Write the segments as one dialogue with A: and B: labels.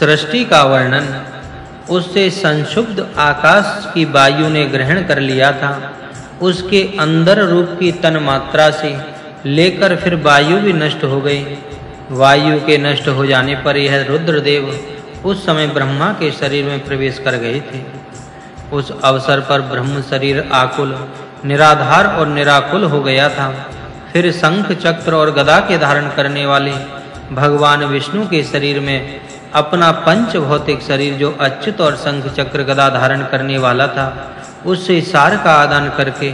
A: सृष्टि का वर्णन, उससे संशुद्ध आकाश की वायु ने ग्रहण कर लिया था। उसके अंदर रूप की तन मात्रा से लेकर फिर वायु भी नष्ट हो गई। वायु के नष्ट हो जाने पर यह रुद्रदेव उस समय ब्रह्मा के शरीर में प्रवेश कर गए थे। उस अवसर पर ब्रह्म शरीर आकुल, निराधार और निराकुल हो गया था। फिर शंख, चक्र और गदा के धारण करने वाले भगवान विष्णु के शरीर में अपना पंच भौतिक शरीर जो अच्युत और शंख चक्र गदा धारण करने वाला था, उससे सार का आदान करके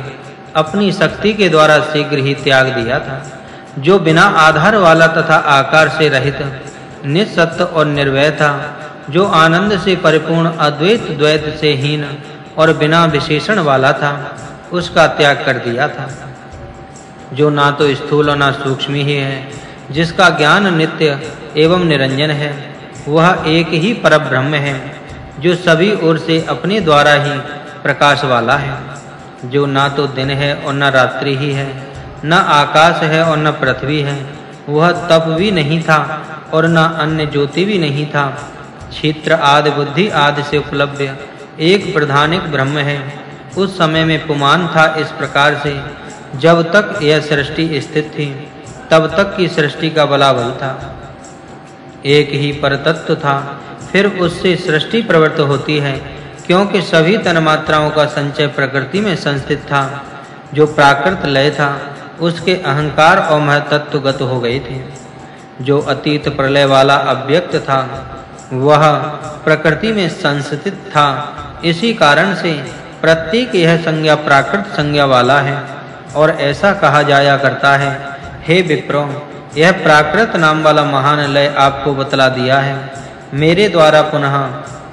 A: अपनी शक्ति के द्वारा शीघ्र ही त्याग दिया था। जो बिना आधार वाला तथा आकार से रहित निसत्य और निर्वय था, जो आनंद से परिपूर्ण, अद्वैत द्वैत से हीन और बिना विशेषण वाला था, उसका त्याग कर दिया था। जो ना तो स्थूल और ना सूक्ष्म ही है, जिसका ज्ञान नित्य एवं निरंजन है वह एक ही परब्रह्म है, जो सभी ओर से अपने द्वारा ही प्रकाश वाला है, जो ना तो दिन है और ना रात्रि ही है, न आकाश है और न पृथ्वी है। वह तप भी नहीं था और न अन्य ज्योति भी नहीं था। क्षेत्र आदि बुद्धि आदि से उपलब्ध एक प्रधानिक ब्रह्म है। उस समय में पुमान था इस प्रकार से, जब तक यह सृष्टि स्थित थी, तब तक की सृष्टि का बलाबल था। एक ही परतत्व था। फिर उससे सृष्टि प्रवृत्त होती है, क्योंकि सभी तन्मात्राओं का संचय प्रकृति में संस्थित था। जो प्राकृत लय था, उसके अहंकार और महतत्वगत हो गए थे। जो अतीत प्रलय वाला अव्यक्त था, वह प्रकृति में संस्थित था। इसी कारण से प्रत्येक यह संज्ञा प्राकृत संज्ञा वाला है, और ऐसा कहा जाया करता है, हे विप्रो यह प्राकृत नाम वाला महान लय आपको बतला दिया है। मेरे द्वारा पुनः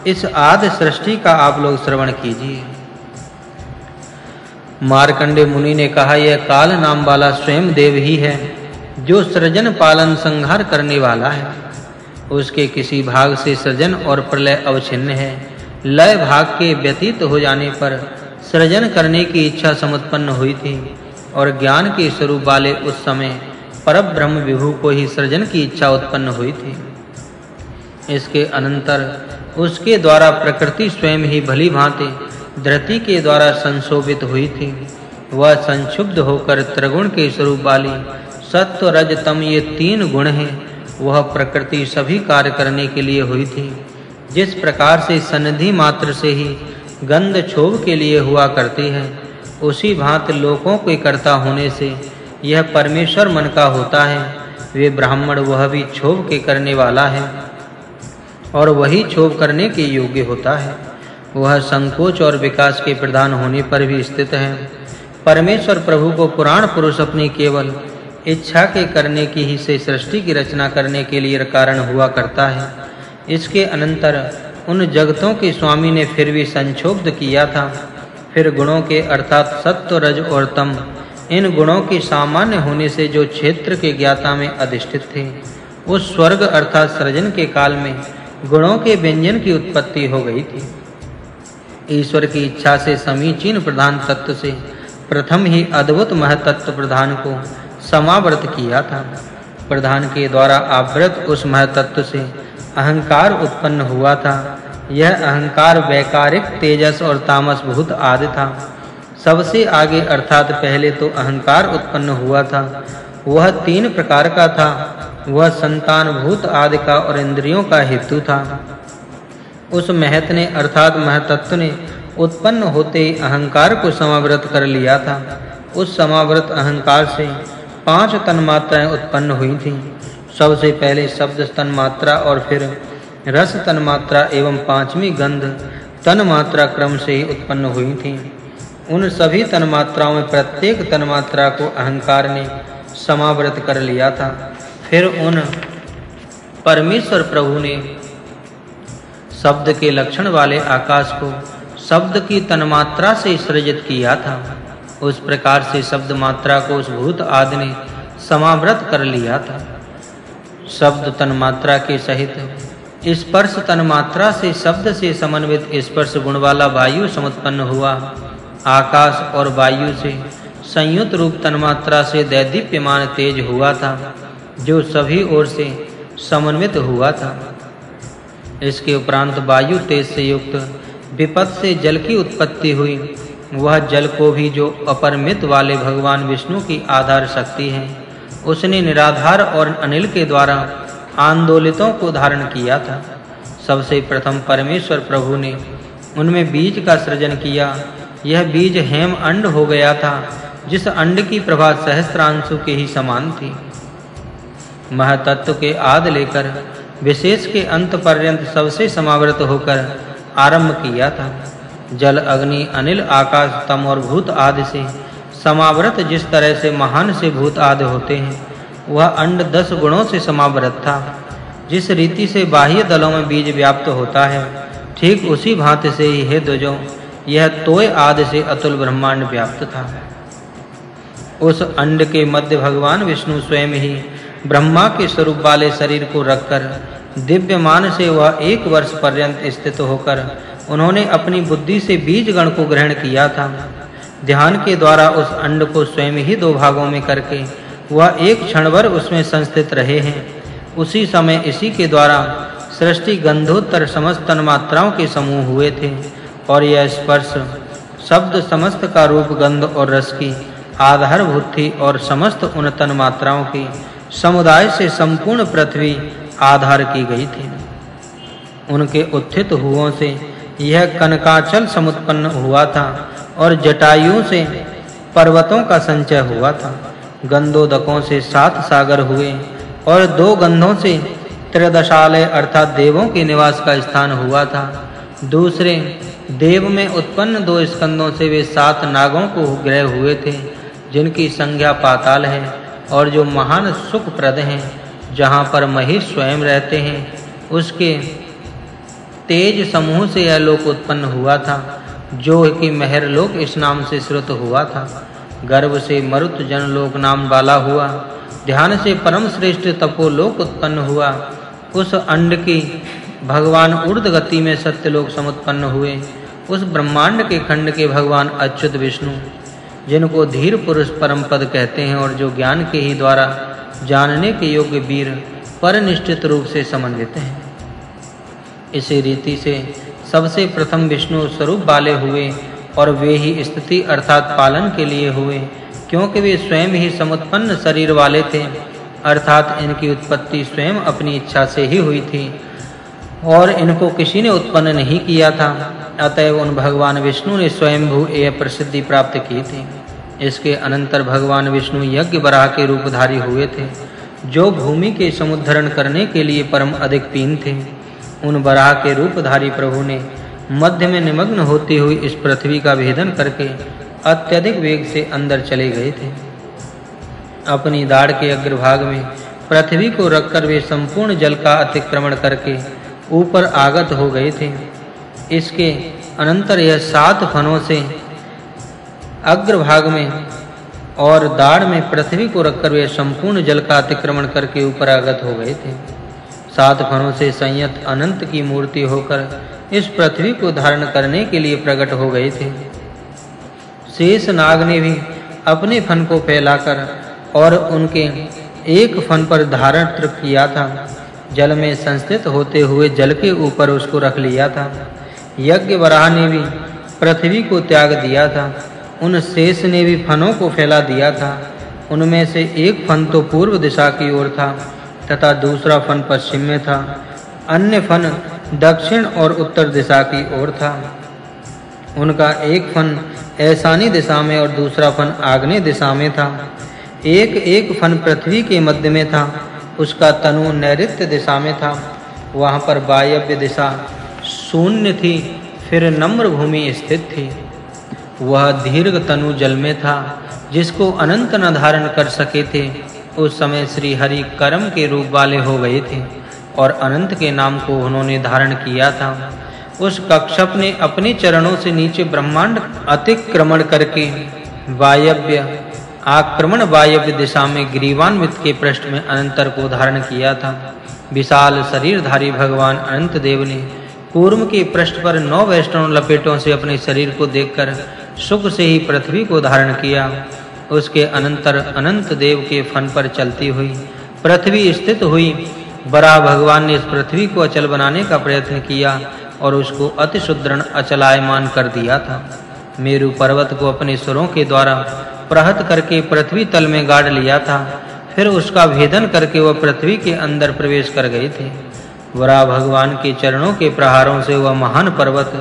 A: इस आदि सृष्टि का आप लोग श्रवण कीजिए। मार्कंडे मुनि ने कहा, यह काल नाम वाला स्वयं देव ही है, जो सृजन पालन संहार करने वाला है। उसके किसी भाग से सृजन और प्रलय अवच्छिन्न है। लय भाग के व्यतीत हो जाने पर सृजन करने की इच्छा समुत्पन्न हुई थी और ज्ञान के स्वरूप वाले उस समय परब्रह्म विभु को ही सृजन की इच्छा उत्पन्न हुई थी। इसके अनंतर उसके द्वारा प्रकृति स्वयं ही भली भांति धरती के द्वारा संशोभित हुई थी। वह संक्षुब्ध होकर त्रिगुण के स्वरूप वाली सत्व रज तम ये तीन गुण हैं, वह प्रकृति सभी कार्य करने के लिए हुई थी। जिस प्रकार से सन्निधि मात्र से ही गंध क्षोभ के लिए हुआ करती है, उसी भांति लोकों के कर्ता होने से यह परमेश्वर मन का होता है। वे ब्राह्मण वह भी क्षोभ के करने वाला है और वही क्षोभ करने के योग्य होता है। वह संकोच और विकास के प्रधान होने पर भी स्थित है। परमेश्वर प्रभु को पुराण पुरुष अपनी केवल इच्छा के करने की ही से सृष्टि की रचना करने के लिए कारण हुआ करता है। इसके अनंतर उन जगतों के स्वामी ने फिर भी संक्षोभ किया था। फिर गुणों के अर्थात सत्व, रज और तम इन गुणों के सामान्य होने से जो क्षेत्र के ज्ञाता में अधिष्ठित थे उस स्वर्ग अर्थात सृजन के काल में गुणों के व्यंजन की उत्पत्ति हो गई थी। ईश्वर की इच्छा से समीचीन प्रधान तत्व से प्रथम ही अद्भुत महतत्व प्रधान को समावृत किया था। प्रधान के द्वारा आवृत उस महतत्व से अहंकार उत्पन्न हुआ था। यह अहंकार वैकारिक तेजस और तामस भूत आदि था। सबसे आगे अर्थात पहले तो अहंकार उत्पन्न हुआ था। वह तीन प्रकार का था। वह संतान भूत आदि का और इंद्रियों का हेतु था। उस महत ने अर्थात महतत्व ने उत्पन्न होते अहंकार को समावृत कर लिया था। उस समावृत अहंकार से पाँच तन्मात्राएँ उत्पन्न हुई थीं। सबसे पहले शब्द तन्मात्रा और फिर रस तन्मात्रा एवं पांचवी गंध तन्मात्रा क्रम से उत्पन्न हुई थीं। उन सभी तन्मात्राओं में प्रत्येक तन्मात्रा को अहंकार ने समावृत कर लिया था। फिर उन परमेश्वर प्रभु ने शब्द के लक्षण वाले आकाश को शब्द की तन्मात्रा से सृजित किया था। उस प्रकार से शब्द मात्रा को उस भूत आदि ने समावृत कर लिया था। शब्द तन्मात्रा के सहित स्पर्श तन्मात्रा से शब्द से समन्वित स्पर्श गुण वाला वायु समुत्पन्न हुआ। आकाश और वायु से संयुक्त रूप तन्मात्रा से दैदीप्यमान तेज हुआ था, जो सभी ओर से समन्वित हुआ था। इसके उपरांत वायु तेज से युक्त, विपत से जल की उत्पत्ति हुई। वह जल को भी जो अपरमित वाले भगवान विष्णु की आधार शक्ति है, उसने निराधार और अनिल के द्वारा आंदोलितों को धारण किया था। सबसे प्रथम परमेश्वर प्रभु ने उनमें बीज का सृजन किया यह बीज हेम अंड हो गया था, जिस अंड की प्रभा सहस्त्रांशु के ही समान थी। महतत्व के आद लेकर, विशेष के अंत पर्यंत सबसे समावृत होकर आरंभ किया था। जल, अग्नि, अनिल, आकाश, तम और भूत आदि से समावृत जिस तरह से महान से भूत आदि होते हैं, वह अंड दस गुणों से समावृत था। जिस रीति से बाह्य दलों में बीज व्याप्त होता है, ठीक उसी भांति से ही हे दुजो यह तोय आदि से अतुल ब्रह्मांड व्याप्त था। उस अंड के मध्य भगवान विष्णु स्वयं ही ब्रह्मा के स्वरूप वाले शरीर को रखकर, दिव्यमान से वह एक वर्ष पर्यंत स्थित होकर, उन्होंने अपनी बुद्धि से बीज गण को ग्रहण किया था। ध्यान के द्वारा उस अंड को स्वयं ही दो भागों में करके, वह एक क्षण भर उसमें संस्थित रहे हैं। उसी समय इसी के द्वारा सृष्टि गंधोत्तर समस्त मात्राओं के समूह हुए थे। और यह स्पर्श शब्द समस्त का रूप, गंध और रस की आधारभूत थी और समस्त उन तन मात्राओं की समुदाय से संपूर्ण पृथ्वी आधार की गई थी। उनके उत्थित हुओं से यह कनकाचल समुत्पन्न हुआ था और जटायुओं से पर्वतों का संचय हुआ था। गंधोदकों से सात सागर हुए और दो गंधों से त्रयोदशालय अर्थात देवों के निवास का स्थान हुआ था। दूसरे देव में उत्पन्न दो स्कंदों से वे सात नागों को ग्रह हुए थे, जिनकी संज्ञा पाताल है और जो महान सुखप्रद हैं, जहाँ पर महेश स्वयं रहते हैं, उसके तेज समूह से यह लोक उत्पन्न हुआ था, जो कि महर लोक इस नाम से श्रुत हुआ था। गर्भ से मरुत जन लोक नाम वाला हुआ, ध्यान से परम श्रेष्ठ तपोलोक उत्पन्न हुआ, उस अंड की भगवान ऊर्ध गति में सत्यलोक समुत्पन्न हुए। उस ब्रह्मांड के खंड के भगवान अच्युत विष्णु, जिनको धीर पुरुष परम पद कहते हैं और जो ज्ञान के ही द्वारा जानने के योग्य वीर पर निश्चित रूप से समन्वित हैं। इसी रीति से सबसे प्रथम विष्णु स्वरूप वाले हुए और वे ही स्थिति अर्थात पालन के लिए हुए, क्योंकि वे स्वयं ही समुत्पन्न शरीर वाले थे, अर्थात इनकी उत्पत्ति स्वयं अपनी इच्छा से ही हुई थी और इनको किसी ने उत्पन्न नहीं किया था अतएव उन भगवान विष्णु ने स्वयं भू यह प्रसिद्धि प्राप्त की थी। इसके अनंतर भगवान विष्णु यज्ञ बराह के रूपधारी हुए थे, जो भूमि के समुद्धरण करने के लिए परम अधिक पीन थे। उन बराह के रूपधारी प्रभु ने मध्य में निमग्न होती हुई इस पृथ्वी का भेदन करके अत्यधिक वेग से अंदर चले गए थे। अपनी दाढ़ के अग्रभाग में पृथ्वी को रखकर वे संपूर्ण जल का अतिक्रमण करके ऊपर आगत हो गए थे। इसके अनंतर यह सात फनों से अग्रभाग में और दाढ़ में पृथ्वी को रखकर वे संपूर्ण जल का अतिक्रमण करके ऊपर आगत हो गए थे। सात फनों से संयत अनंत की मूर्ति होकर इस पृथ्वी को धारण करने के लिए प्रकट हो गए थे। शेष नाग ने भी अपने फन को फैलाकर और उनके एक फन पर धारण किया था। जल में संस्थित होते हुए जल के ऊपर उसको रख लिया था। यज्ञ वराह ने भी पृथ्वी को त्याग दिया था। उन शेष ने भी फनों को फैला दिया था। उनमें से एक फन तो पूर्व दिशा की ओर था तथा दूसरा फन पश्चिम में था। अन्य फन दक्षिण और उत्तर दिशा की ओर था। उनका एक फन ऐसानी दिशा में और दूसरा फन आग्नेय दिशा में था। एक एक फन पृथ्वी के मध्य में था। उसका तनु नैऋत्य दिशा में था। वहाँ पर वायव्य दिशा शून्य थी, फिर नम्र भूमि स्थित थी। वह दीर्घ तनु जल में था, जिसको अनंत न धारण कर सके थे। उस समय श्री हरि कर्म के रूप वाले हो गए थे और अनंत के नाम को उन्होंने धारण किया था। उस कक्षप ने अपने चरणों से नीचे ब्रह्मांड अतिक्रमण करके वायव्य आक्रमण वायव्य दिशा में ग्रीवान्वित के पृष्ठ में अनंतर को धारण किया था। विशाल शरीरधारी भगवान अनंत देव ने कूर्म के पृष्ठ पर नौ वैष्णव लपेटों से अपने शरीर को देखकर सुख से ही पृथ्वी को धारण किया। उसके अनंतर अनंत देव के फन पर चलती हुई पृथ्वी स्थित हुई। बड़ा भगवान ने इस पृथ्वी को अचल बनाने का प्रयत्न किया और उसको अति सुदृढ़ अचलायमान कर दिया था। मेरु पर्वत को अपने स्वरों के द्वारा प्रहत करके पृथ्वी तल में गाड़ लिया था। फिर उसका भेदन करके वह पृथ्वी के अंदर प्रवेश कर गए थे। वरा भगवान के चरणों के प्रहारों से वह महान पर्वत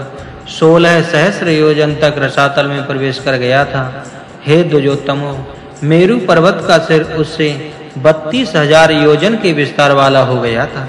A: 16 सहस्र योजन तक रसातल में प्रवेश कर गया था। हे दुजोत्तमो मेरु पर्वत का सिर उससे 32000 योजन के विस्तार वाला हो गया था।